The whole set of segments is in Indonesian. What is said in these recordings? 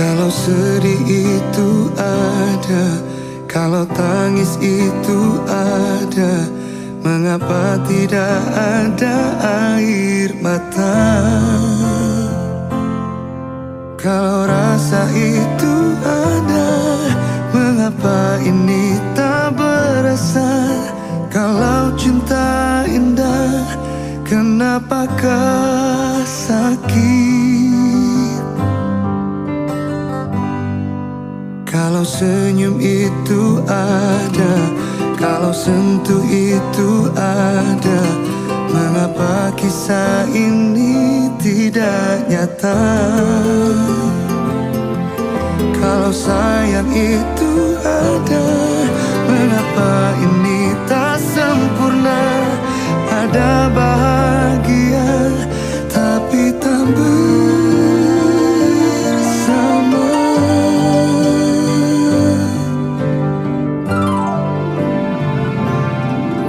Kalau sedih itu ada Kalau tangis itu ada Mengapa tidak ada air mata? Kalau rasa itu ada Mengapa ini tak berasa? Kalau cinta indah Kenapakah sakit? Kalau senyum itu ada Kalau sentuh itu ada Mengapa kisah ini tidak nyata? Kalau sayang itu ada Mengapa ini tak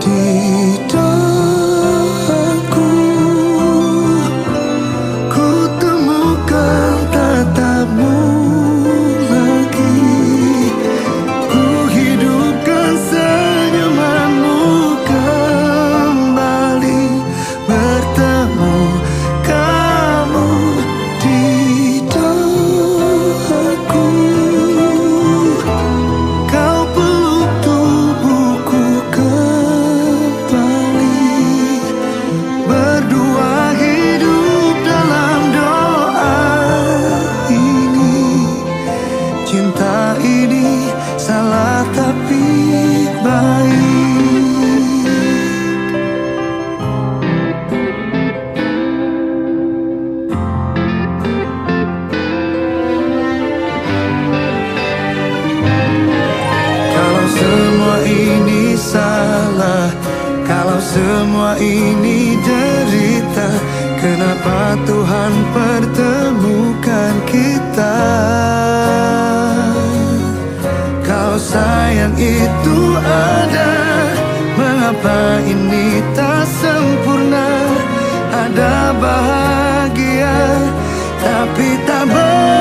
地。Semua ini derita. Kenapa Tuhan pertemukan kita? Kalau sayang itu ada. Mengapa ini tak sempurna? Ada bahagia Tapi tak bersama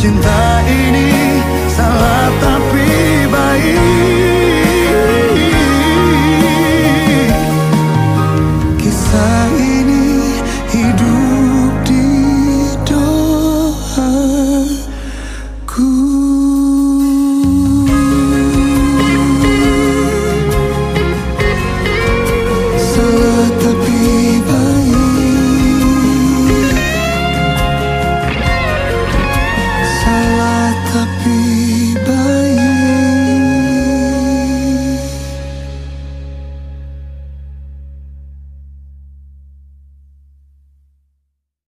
Cinta ini salah tapi baik. Kisah